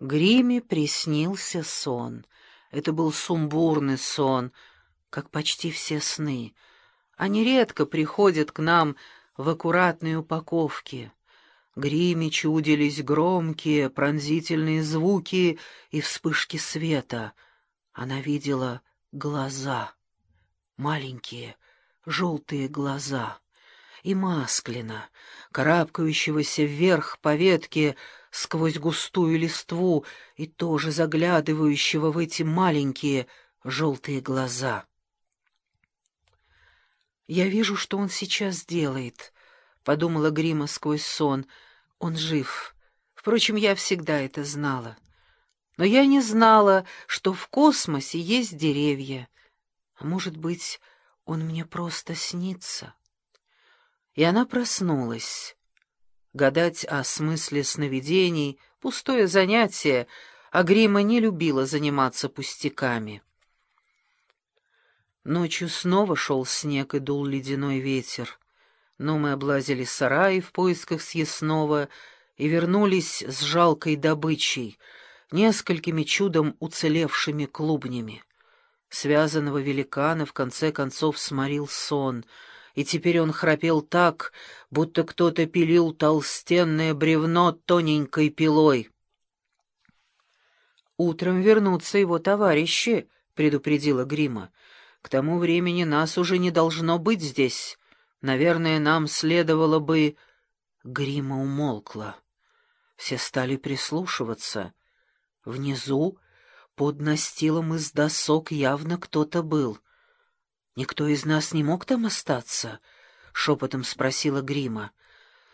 Гриме приснился сон. Это был сумбурный сон, как почти все сны. Они редко приходят к нам в аккуратной упаковке. Гриме чудились громкие, пронзительные звуки и вспышки света. Она видела глаза, маленькие, желтые глаза, и Масклина, карабкающегося вверх по ветке, сквозь густую листву и тоже заглядывающего в эти маленькие желтые глаза. «Я вижу, что он сейчас делает», — подумала Грима сквозь сон. «Он жив. Впрочем, я всегда это знала. Но я не знала, что в космосе есть деревья. А может быть, он мне просто снится». И она проснулась. Гадать о смысле сновидений — пустое занятие, а Грима не любила заниматься пустяками. Ночью снова шел снег и дул ледяной ветер. Но мы облазили сараи в поисках съестного и вернулись с жалкой добычей, несколькими чудом уцелевшими клубнями. Связанного великана в конце концов сморил сон — и теперь он храпел так, будто кто-то пилил толстенное бревно тоненькой пилой. «Утром вернутся его товарищи», — предупредила Грима. «К тому времени нас уже не должно быть здесь. Наверное, нам следовало бы...» Грима умолкла. Все стали прислушиваться. Внизу, под настилом из досок, явно кто-то был. «Никто из нас не мог там остаться?» — шепотом спросила Грима.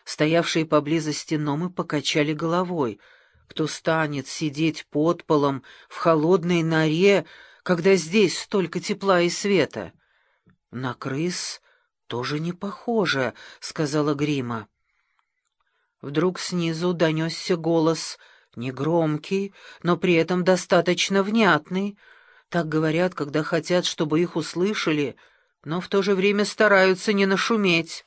Стоявшие поблизости номы покачали головой. «Кто станет сидеть под полом в холодной норе, когда здесь столько тепла и света?» «На крыс тоже не похоже», — сказала Грима. Вдруг снизу донесся голос, негромкий, но при этом достаточно внятный — так говорят, когда хотят, чтобы их услышали, но в то же время стараются не нашуметь.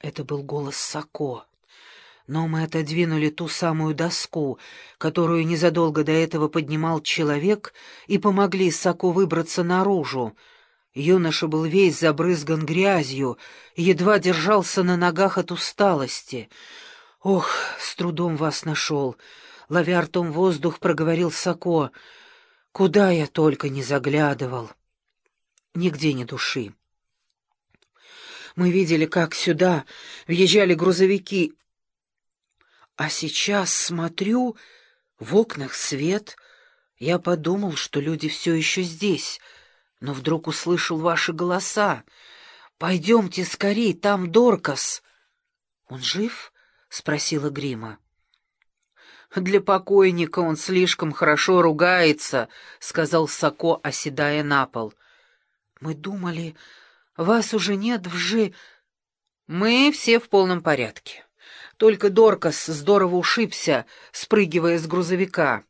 Это был голос Сако. Но мы отодвинули ту самую доску, которую незадолго до этого поднимал человек, и помогли Сако выбраться наружу. Юноша был весь забрызган грязью, едва держался на ногах от усталости. «Ох, с трудом вас нашел!» ловя ртом воздух, проговорил Соко. «Куда я только не заглядывал!» Нигде ни души. Мы видели, как сюда въезжали грузовики. А сейчас смотрю, в окнах свет. Я подумал, что люди все еще здесь, но вдруг услышал ваши голоса. «Пойдемте скорей, там Доркас!» «Он жив?» — спросила Грима. «Для покойника он слишком хорошо ругается», — сказал Сако, оседая на пол. «Мы думали, вас уже нет в жи...» «Мы все в полном порядке. Только Доркас здорово ушибся, спрыгивая с грузовика».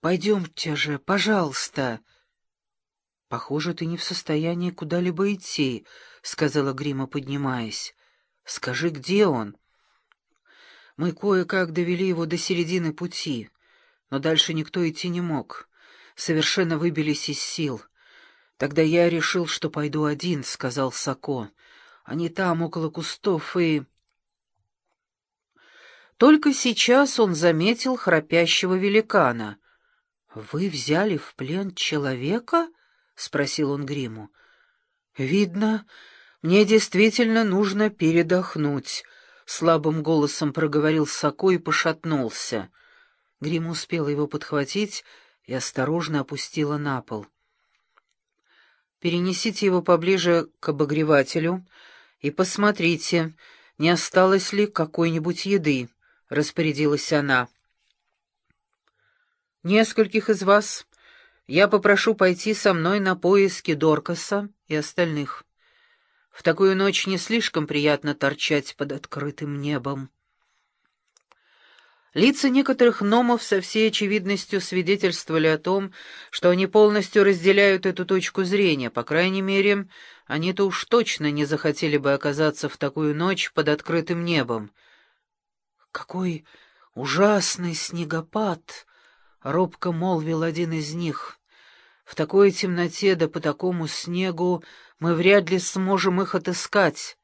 «Пойдемте же, пожалуйста». «Похоже, ты не в состоянии куда-либо идти», — сказала Грима, поднимаясь. «Скажи, где он?» Мы кое-как довели его до середины пути, но дальше никто идти не мог. Совершенно выбились из сил. Тогда я решил, что пойду один, — сказал Сако. Они там, около кустов, и... Только сейчас он заметил храпящего великана. «Вы взяли в плен человека?» — спросил он Гриму. «Видно, мне действительно нужно передохнуть», слабым голосом проговорил Сако и пошатнулся. Грим успела его подхватить и осторожно опустила на пол. «Перенесите его поближе к обогревателю и посмотрите, не осталось ли какой-нибудь еды», — распорядилась она. «Нескольких из вас я попрошу пойти со мной на поиски Доркаса и остальных». В такую ночь не слишком приятно торчать под открытым небом. Лица некоторых номов со всей очевидностью свидетельствовали о том, что они полностью разделяют эту точку зрения, по крайней мере, они-то уж точно не захотели бы оказаться в такую ночь под открытым небом. «Какой Ужасный снегопад, — робко молвил один из них. В такой темноте да по такому снегу мы вряд ли сможем их отыскать.